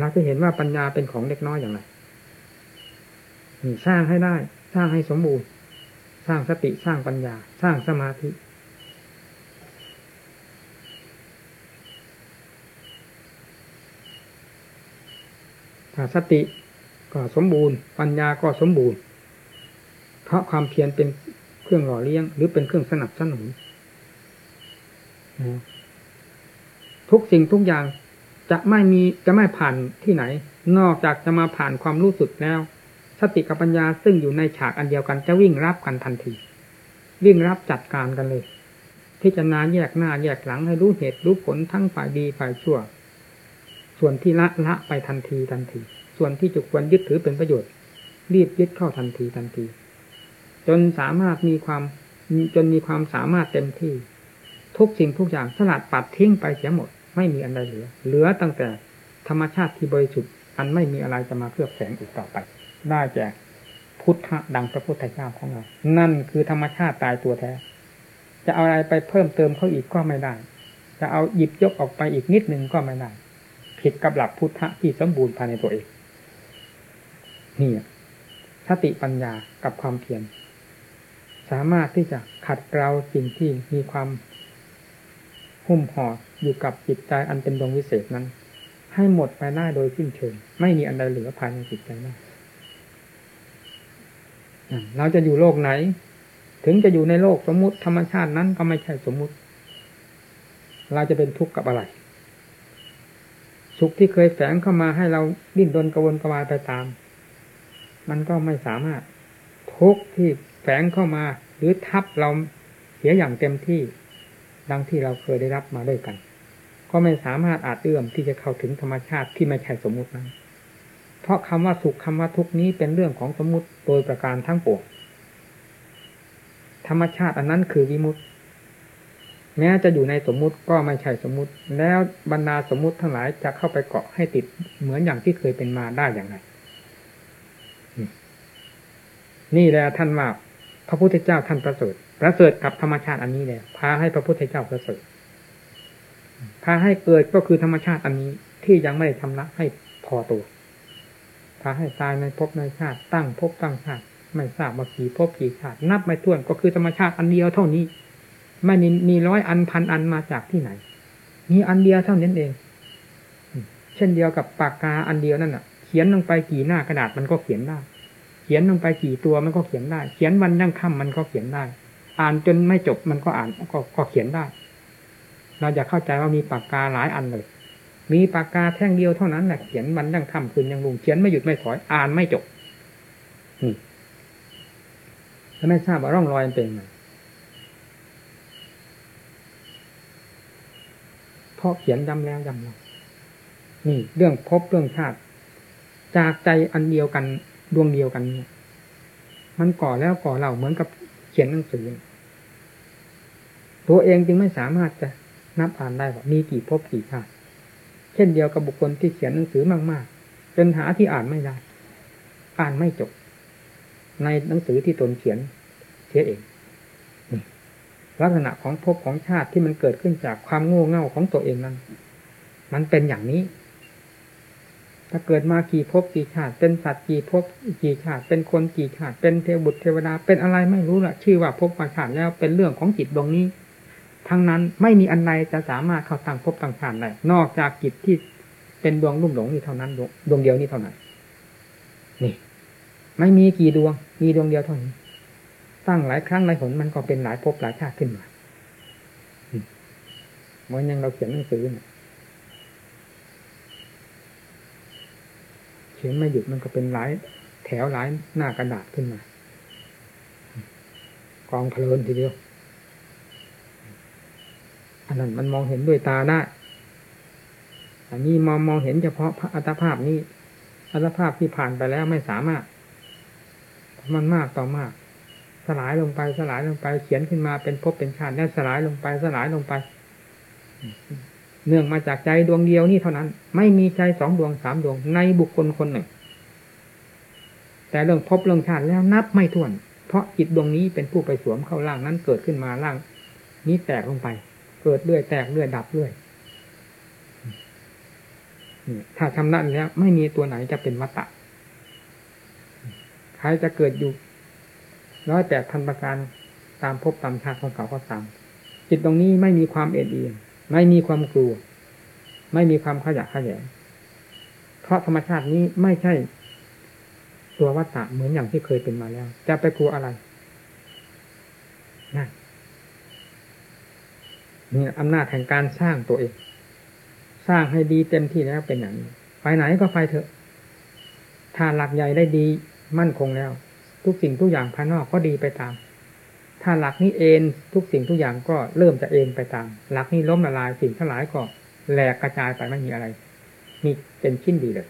เราจะเห็นว่าปัญญาเป็นของเล็กน้อยอย่างไรสร้างให้ได้ สร้างให้สมบูรณ์ สร้างสติสร้างปัญญา สร้างสมาธิถ้าสติ ก็สมบูรณ์ ปัญญาก็สมบูรณ์ เพราะความเพียรเป็นเครื่องหล่อเลี้ยง หรือเป็นเครื่องสนับสนุนทุกสิ่งทุกอย่างจะไม่มีจะไม่ผ่านที่ไหน นอกจากจะมาผ่านความรู้สึกแล้ว สติกับปัญญาซึ่งอยู่ในฉากอันเดียวกันจะวิ่งรับกันทันที วิ่งรับจัดการกันเลยพิจารณาแยกหน้าแยกหลังให้รู้เหตุรู้ผลทั้งฝ่ายดีฝ่ายชั่ว ส่วนที่ละละไปทันทีทันที ส่วนที่จุควรยึดถือเป็นประโยชน์ รีบยึดเข้าทันทีทันที จนสามารถมีความจนมีความสามารถเต็มที่ ทุกสิ่งทุกอย่างสลัดปัดทิ้งไปเสียหมด ไม่มีอันใดเหลือ เหลือตั้งแต่ธรรมชาติที่บริสุทธิ์อันไม่มีอะไรจะมาเคลือบแฝงอีกต่อไป ได้แก่พุทธะดังพระพุทธเจ้าของเรา นั่นคือธรรมชาติตายตัวแท้ จะเอาอะไรไปเพิ่มเติมเข้าอีกก็ไม่ได้ จะเอาหยิบยกออกไปอีกนิดหนึ่งก็ไม่ได้ ผิดกับหลักพุทธะที่สมบูรณ์ภายในตัวเอง นี่สติปัญญากับความเพียรสามารถที่จะขัดเกลาสิ่งที่มีความหุ้มห่ออยู่กับจิตใจอันเป็นดวงวิเศษนั้น ให้หมดไปได้โดยสิ้นเชิง ไม่มีอันใดเหลือภายในจิตใจได้เราจะอยู่โลกไหน ถึงจะอยู่ในโลกสมมุติธรรมชาตินั้นก็ไม่ใช่สมมุติ เราจะเป็นทุกข์กับอะไร สุขที่เคยแฝงเข้ามาให้เราดิ้นรนกระวนกระวายไปตาม มันก็ไม่สามารถทุกที่แฝงเข้ามา หรือทับเราเสียอย่างเต็มที่ ดังที่เราเคยได้รับมาด้วยกัน ก็ไม่สามารถอาจเอื้อมที่จะเข้าถึงธรรมชาติที่ไม่ใช่สมมุตินั้น เพราะคำว่าสุขคำว่าทุกนี้เป็นเรื่องของสมมุติโดยประการทั้งปวงธรรมชาติอันนั้นคือวิมุตติแม้จะอยู่ในสมมุติก็ไม่ใช่สมมุติ แล้วบรรดาสมมุติทั้งหลายจะเข้าไปเกาะให้ติดเหมือนอย่างที่เคยเป็นมาได้อย่างไร นี่แหละท่านว่าพระพุทธเจ้าท่านประเสริฐประเสริฐกับธรรมชาติอันนี้เลยพาให้พระพุทธเจ้าประเสริฐพาให้เกิดก็คือธรรมชาติอันนี้ที่ยังไม่ได้ทำละให้พอตัวพาให้ตายในภพในชาติ ตั้งภพตั้งชาติ ไม่ทราบว่ากี่ภพกี่ชาติ นับไม่ถ้วนก็คือธรรมชาติอันเดียวเท่านี้ไม่มีร้อยอันพันอันมาจากที่ไหน มีอันเดียวเท่านั้นเอง เช่นเดียวกับปากกาอันเดียวนั่นน่ะ เขียนลงไปกี่หน้ากระดาษมันก็เขียนได้ เขียนลงไปกี่ตัวมันก็เขียนได้ เขียนวันยั่งค่ำมันก็เขียนได้ อ่านจนไม่จบมันก็อ่านก็ก็เขียนได้ เราจะเข้าใจว่ามีปากกาหลายอันเลย มีปากกาแท่งเดียวเท่านั้นแหละเขียนวันยั่งค่ำคืนยังลุงเขียนไม่หยุดไม่ถอยอ่านไม่จบนี่แล้วไม่ทราบว่าร่องรอยเป็นไงราะเขียนย้ำแล้วย้ำเล่านี่เรื่องพบเรื่องชาติ จากใจอันเดียวกัน ดวงเดียวกันเนี่ยมันก่อแล้วก่อเล่าเหมือนกับเขียนหนังสือ ตัวเองจึงไม่สามารถจะนับอ่านได้ว่ามีกี่พบกี่ชาติเช่นเดียวกับบุคคลที่เขียนหนังสือมากๆจนหาที่อ่านไม่ได้ อ่านไม่จบ ในหนังสือที่ตนเขียนเสียเองลักษณะของภพของชาติที่มันเกิดขึ้นจากความโง่เง่าของตัวเองนั้น มันเป็นอย่างนี้ ถ้าเกิดมากี่ภพกี่ชาติเป็นสัตว์กี่ภพกี่ชาติเป็นคนกี่ชาติเป็นเทวบุตรเทวดาเป็นอะไรไม่รู้ละชื่อว่าภพมาชาติแล้วเป็นเรื่องของจิตดวงนี้ ทั้งนั้นไม่มีอันใดจะสามารถเข้าตั้งภพตั้งชาติได้นอกจากจิตที่เป็นดวงรุ่มหลงนี่เท่านั้นดวงเดียวนี้เท่านั้น นี่ ไม่มีกี่ดวง มีดวงเดียวเท่านี้ตั้งหลายครั้งหลายหนมันก็เป็นหลายภพหลายชาติขึ้นมาเหมือนยังเราเขียนหนังสือเนี่ย ขียนไม่หยุดมันก็เป็นหลายแถวหลายหน้ากระดาษขึ้นมา กองเพลินทีเดียว อันนั้นมันมองเห็นด้วยตาได้อันนี้มองมองเห็นเฉพาะอัตภาพนี้ อัตภาพที่ผ่านไปแล้วไม่สามารถ มันมากต่อมาก สลายลงไปสลายลงไป เขียนขึ้นมาเป็นภพเป็นชาติแล้วสลายลงไปสลายลงไป เนื่องมาจากใจดวงเดียวนี่เท่านั้น ไม่มีใจสองดวงสามดวงในบุคคลคนหนึ่ง แต่เรื่องพบเรื่องชาติแล้วนับไม่ถ้วน เพราะจิตดวงนี้เป็นผู้ไปสวมเข้าร่างนั้นเกิดขึ้นมาร่าง นี้แตกลงไป เกิดเรื่อยแตกเรื่อยดับเรื่อยถ้าทำนั้นแล้วไม่มีตัวไหนจะเป็นวัตตะใครจะเกิดอยู่ร้อยแปดพันประการตามพบตามชาติของเขาก็ตามจิตตรงนี้ไม่มีความเอ็นเอียง ไม่มีความกลัว ไม่มีความขยะขยงเพราะธรรมชาตินี้ไม่ใช่ ตัววัตตะเหมือนอย่างที่เคยเป็นมาแล้ว จะไปกลัวอะไรนั่นนี่อำนาจแห่งการสร้างตัวเอง สร้างให้ดีเต็มที่แล้วเป็นอย่างนี้ไปไหนก็ไปเถอะ ถ้าหลักใหญ่ได้ดีมั่นคงแล้ว ทุกสิ่งทุกอย่างภายนอกก็ดีไปตาม ถ้าหลักนี้เองทุกสิ่งทุกอย่างก็เริ่มจะเองไปตาม หลักนี้ล้มละลายสิ่งทั้งหลายก็แหลกกระจายไปไม่มีอะไรมีเป็นชิ้นดีเลย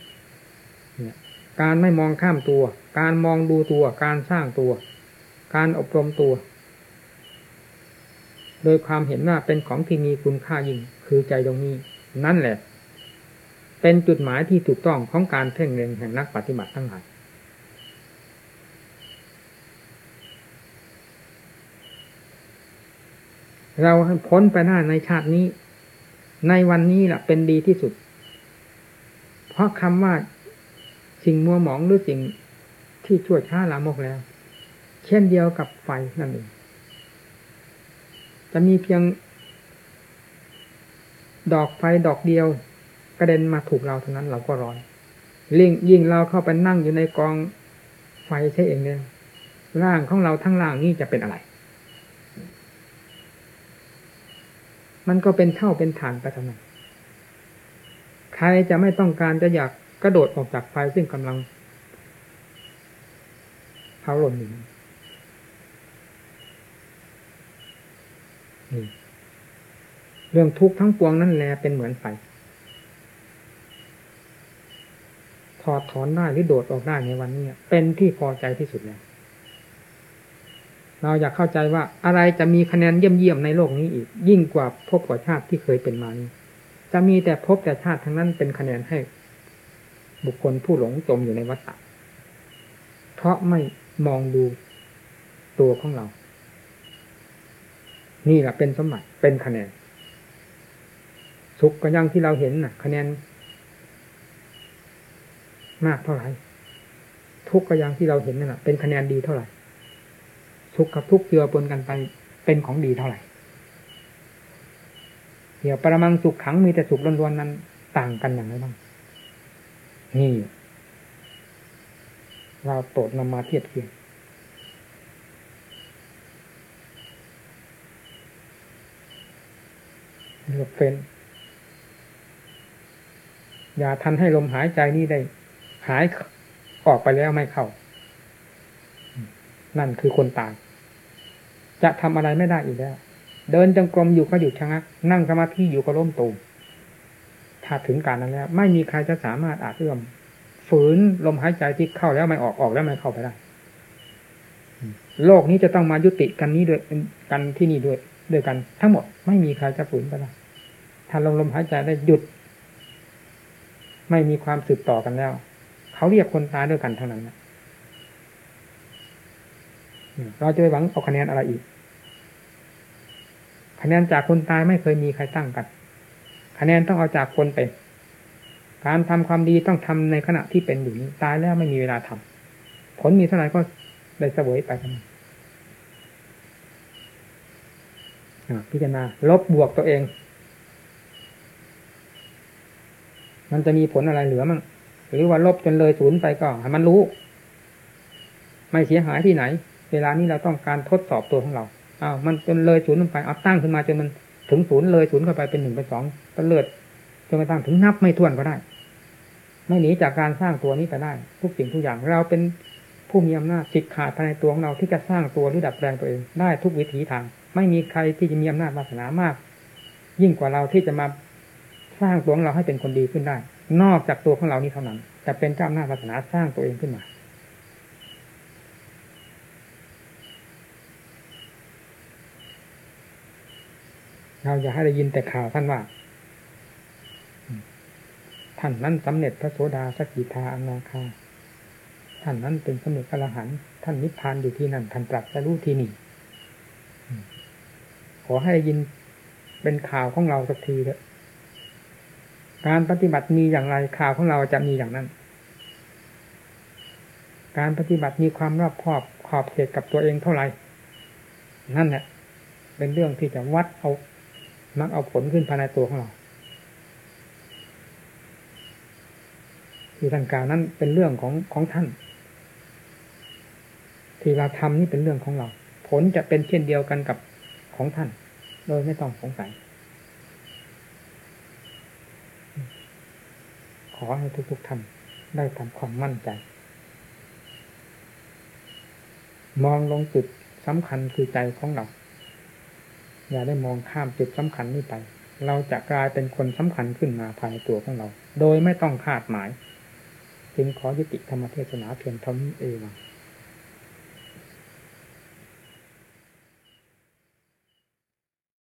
เนี่ยการไม่มองข้ามตัว การมองดูตัว การสร้างตัว การอบรมตัว โดยความเห็นว่าเป็นของที่มีคุณค่ายิ่ง คือใจตรงนี้ นั่นแหละ เป็นจุดหมายที่ถูกต้องของการเพ่งเล็งแห่งนักปฏิบัติทั้งหลาย เราพ้นไปได้ในชาตินี้ ในวันนี้แหละเป็นดีที่สุด เพราะคำว่าสิ่งมัวหมองหรือสิ่งที่ชั่วช้าลามกแล้ว เช่นเดียวกับไฟนั่นเองจะมีเพียง ดอกไฟดอกเดียว กระเด็นมาถูกเราเท่านั้นเราก็ร้อนลิงยิ่งเราเข้าไปนั่งอยู่ในกองไฟใช่เองเนี่ยร่างของเราทั้งร่างนี้จะเป็นอะไร มันก็เป็นเท่าเป็นฐานไปเท่านั้นใครจะไม่ต้องการจะอยากกระโดดออกจากไฟซึ่งกำลังเผาหล่นอยู่เรื่องทุกข์ทั้งปวงนั่นแหละเป็นเหมือนไฟถอดถอนได้หรือโดดออกได้ในวันนี้เป็นที่พอใจที่สุดแล้ว เราอยากเข้าใจว่าอะไรจะมีคะแนนเยี่ยมๆในโลกนี้อีก ยิ่งกว่าพบกว่าชาติที่เคยเป็นมานี้จะมีแต่พบแต่ชาติทั้งนั้นเป็นคะแนนให้ บุคคลผู้หลงจมอยู่ในวัฏฏะเพราะไม่มองดูตัวของเรา นี่แหละเป็นสมบัติเป็นคะแนน สุขก็ยังที่เราเห็นน่ะ คะแนน มากเท่าไหร่ทุกข์ก็ยังที่เราเห็นนั่นแหะเป็นคะแนนดีเท่าไหร่ สุขกับทุกข์เจือปนกันไปเป็นของดีเท่าไหร่เดี๋ยวปรมังสุขขังมีแต่สุขล้วนๆนั้น ต่างกันอย่างไรบ้างนี่เราโตดนำมาเทียบเทียงเลือกเป็นอย่าทันให้ลมหายใจนี่ได้ หายออกไปแล้วไม่เข้า นั่นคือคนตาย จะทำอะไรไม่ได้อีกแล้ว เดินจงกรมอยู่ก็หยุดชะงักนั่งสมาธิอยู่ก็ล้มตูมถ้าถึงการนั้นแล้ว ไม่มีใครจะสามารถอาจเอื้อมฝืนลมหายใจที่เข้าแล้วไม่ออกออกแล้วไม่เข้าไปได้ โลกนี้จะต้องมายุติกันนี้ด้วยกันที่นี่ด้วยด้วยกัน ทั้งหมดไม่มีใครจะฝืนไปได้ถ้าลมลมหายใจได้หยุด ไม่มีความสืบต่อกันแล้ว เขาเรียกคนตายด้วยกันเท่านั้นนะเราจะไปหวังเอาคะแนนอะไรอีก คะแนนจากคนตายไม่เคยมีใครตั้งกัน คะแนนต้องเอาจากคนเป็น การทำความดีต้องทำในขณะที่เป็นอยู่นี้ตายแล้วไม่มีเวลาทำผลมีเท่าไหร่ก็ได้เสวยไปทั้งนั้นพิจารณาลบบวกตัวเอง มันจะมีผลอะไรเหลือมั่งหรือว่าลบจนเลยศูนย์ไปก็ให้มันรู้ ไม่เสียหายที่ไหน เวลานี้เราต้องการทดสอบตัวของเรา อ้าวมันจนเลยศูนย์ลงไปเอาตั้งขึ้นมาจนมันถึงศูนย์เลยศูนย์เข้าไปเป็นหนึ่งเป็นสองก็เลิดจนกระทั่งถึงนับไม่ถ้วนก็ได้ ไม่หนีจากการสร้างตัวนี้ไปได้ ทุกสิ่งทุกอย่างเราเป็นผู้มีอำนาจสิทธิ์ขาดภายในตัวของเราที่จะสร้างตัวหรือดัดแปลงตัวเองได้ทุกวิถีทาง ไม่มีใครที่จะมีอำนาจวาสนามาก ยิ่งกว่าเราที่จะมาสร้างตัวของเราให้เป็นคนดีขึ้นได้ นอกจากตัวของเรานี้เท่านั้นแต่เป็นเจ้าอำนาจวาสนาสร้างตัวเองขึ้นมา เราอย่าให้ได้ยินแต่ข่าวท่านว่า ท่านนั้นสำเร็จพระโสดาสกิทาอนาคา ท่านนั้นเป็นสมุทรอรหันต์ท่านนิพพานอยู่ที่นั่นท่านตรัสรู้ที่นี่ ขอให้ได้ยินเป็นข่าวของเราสักทีเถอะการปฏิบัติมีอย่างไรข่าวของเราจะมีอย่างนั้น การปฏิบัติมีความรอบคอบขอบเขตกับตัวเองเท่าไหร่ นั่นแหละเป็นเรื่องที่จะวัดเอา มักเอาผลขึ้นภายในตัวของเราที่ท่านกล่าวนั้นเป็นเรื่องของของท่าน ที่เราทำนี่เป็นเรื่องของเรา ผลจะเป็นเช่นเดียวกันกับของท่าน โดยไม่ต้องสงสัย ขอให้ทุกๆท่านได้ทำความมั่นใจ มองลงจุดสำคัญคือใจของเรา อย่าได้มองข้ามจุดสำคัญนี้ไป เราจะกลายเป็นคนสำคัญขึ้นมาภายในตัวของเรา โดยไม่ต้องคาดหมาย จึงขอยุติธรรมเทศนาเพียงเท่านี้เอง